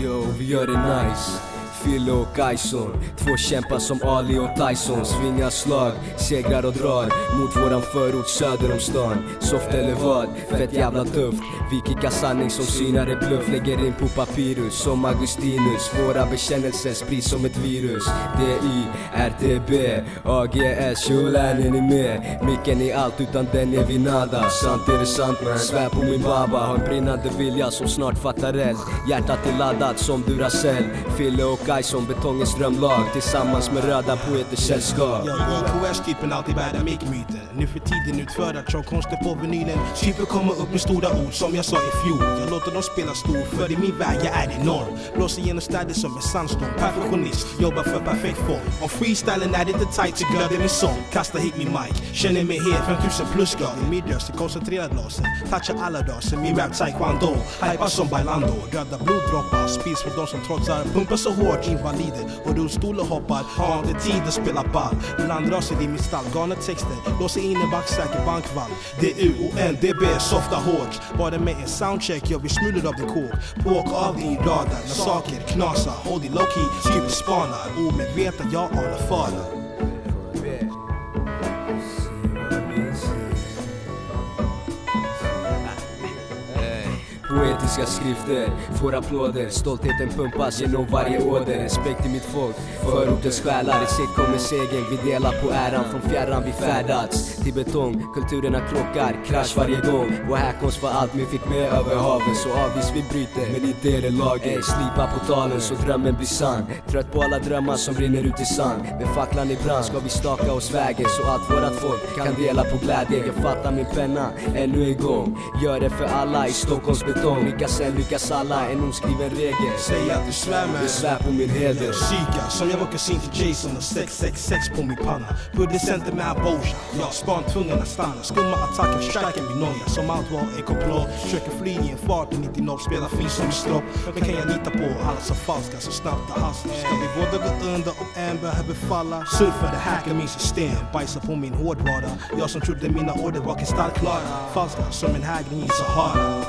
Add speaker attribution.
Speaker 1: Yo, vi gör det nice Fille och Gaison Två kämpar som Ali och Tyson. Svingar slag, segrar och drar Mot våran förort söder om stan. Soft eller vad? Fett jävla tufft. Vi kickar sanning som synar en bluff. Lägger in på papyrus som Augustinus. Våra bekännelser sprids som ett virus. DI, RTB, AGS Shulan är ni med? Micken är allt utan den är vi nada. Sant är det sant man Svär på min baba. Har en brinnande vilja som snart fattar eld. Hjärtat är laddat som Duracell. Fille och som betongens drömlag Tillsammans med röda poeters sällskap.
Speaker 2: Ja, IKS-typen alltid bära mick-myten Nu för tiden utförda trollkonster på vinylen. Typer kommer upp med stora ord som jag sa i fjol. Jag låter dem spela stor för i min värld jag är enorm. Blåser genom städer som en sandstorm. Perfektionist, jobbar för perfekt form. Om freestylen är inte tight så glöder min sång. Kastar hit min mic, känner mig het. 5000 plus grad. i midröst koncentrerad laser. Touchar alla daser, min rap taekwondo. Hypar som bailando, röda bloddroppar Spills för de som trotsar, pumpar så hårt invalider och rullstolar hoppar Har inte tid att spela ball Landraser i mitt stall, galna texter Låser in en backsäker bankvall. Det är U och N, softa hårt. Bara med en soundcheck gör vi smulor av din kåk Åk av din radar när saker knasar. Håll dig lowkey, typ spanar. Omedveten, jag anar fara
Speaker 1: Poetiska skrifter får applåder. Stoltheten pumpas genom varje åder. Respekt till mitt folk, förortens själar. I sitt kommer segern, vi delar på äran. Från fjärran vi färdats. Till betong Kulturerna krockar, krasch varje gång. Vår härkomst var allt vi fick med över haven Så avis vi bryter, men inte är det lagen Slipa på talen så drömmen blir sann. Trött på alla drömmar som rinner ut i sand. Med facklan i brand ska vi staka oss vägen. Så allt vårat folk kan dela på glädjen Jag fattar min penna ännu en gång. Gör det för alla i Stockholms betong. Lyckas en, lyckas alla, en oskriven regel.
Speaker 2: Säg att du svär med
Speaker 1: Du svär på min heder.
Speaker 2: Psyka som jag var kusin till Jason och 666 på min panna. Producenten med Aboja, jag span tvungen att stanna. Skumma attacker, striker min noja. Som allt var en komplott. Försöker fly i en fart, 90 spelar fin som stropp Men kan jag lita på. Alla som falska så snabbt det hastar Ska vi båda gå under om en behöver falla? Surfade, hackar min system, bajsar på min hårdvara. Jag som trodde mina order var kristallklara. Falska som en hägring i Sahara